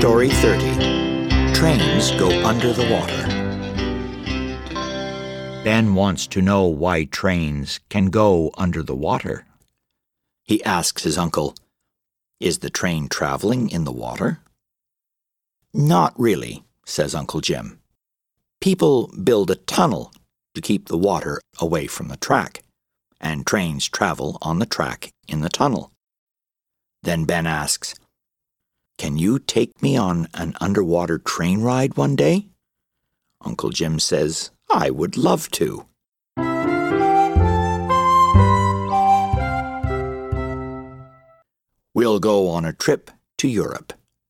Story 30 Trains Go Under the Water. Ben wants to know why trains can go under the water. He asks his uncle, Is the train traveling in the water? Not really, says Uncle Jim. People build a tunnel to keep the water away from the track, and trains travel on the track in the tunnel. Then Ben asks, you take me on an underwater train ride one day? Uncle Jim says, I would love to. We'll go on a trip to Europe.